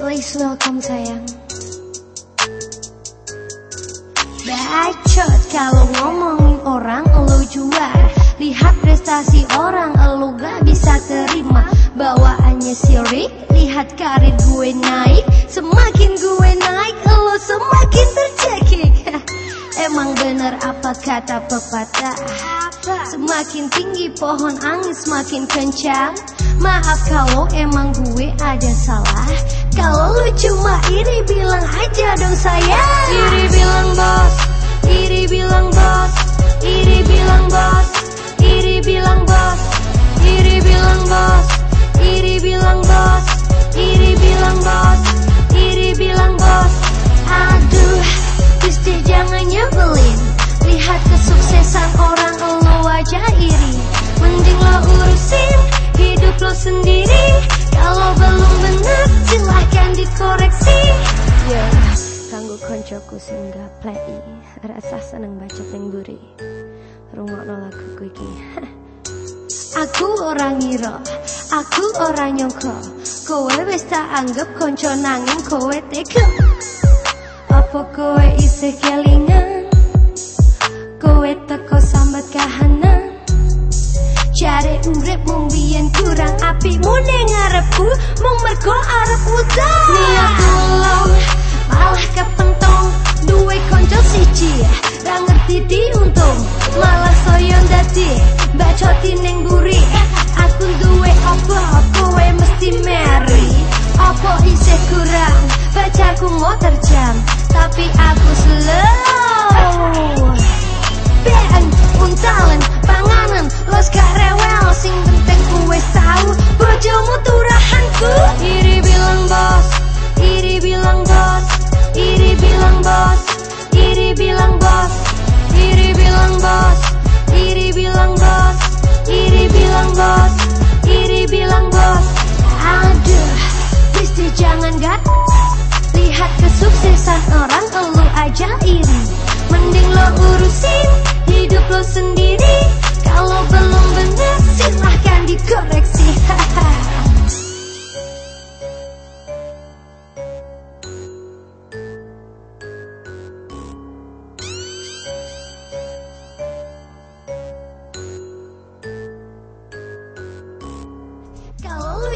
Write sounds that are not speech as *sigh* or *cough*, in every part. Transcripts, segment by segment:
Please welcome sayang. Bacot kalau ngomongin orang lo juara Lihat prestasi orang lo gak bisa terima. Bawaannya sirik Lihat karir gue naik. Semakin gue naik lo semakin tercekik. *laughs* Emang bener apa kata pepatah? Semakin tinggi pohon angin semakin kencang. Maaf kalau emang gue ada cuma iri bilang aja dong saya Iri bilang bos, iri bilang bos. Iri bilang bos, iri bilang bos. Iri bilang bos, iri bilang bos. Iri bilang bos, iri bilang bos. Aduh, Gusti jangan nyebelin. Lihat kesuksesan orang lo aja iri. Mending lo urusin hidup lo sendiri koncoku singgah play Rasa seneng baca tengguri Rumah no lagu iki. *laughs* Aku orang ngira, aku orang nyongko Kowe wis tak anggap konco nanging kowe teko Apa kowe isih kelingan? Kowe teko sambat kahanan Cari urip mung kurang api mune ngarepku mung mergo arep utang bacaku mau terjam tapi aku slow Ben, untalan,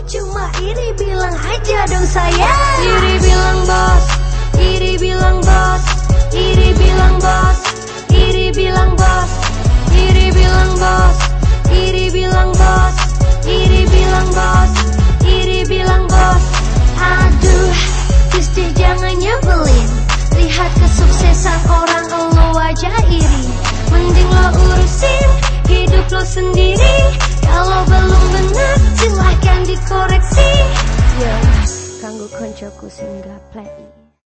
cuma iri bilang aja dong saya Iri bilang bos, iri bilang bos. Iri bilang bos, iri bilang bos. Iri bilang bos, iri bilang bos. Iri bilang bos, iri bilang bos. Aduh, Gusti jangan nyebelin. Lihat kesuksesan orang lo aja iri Mending lo urusin hidup lo sendiri aku singgah play.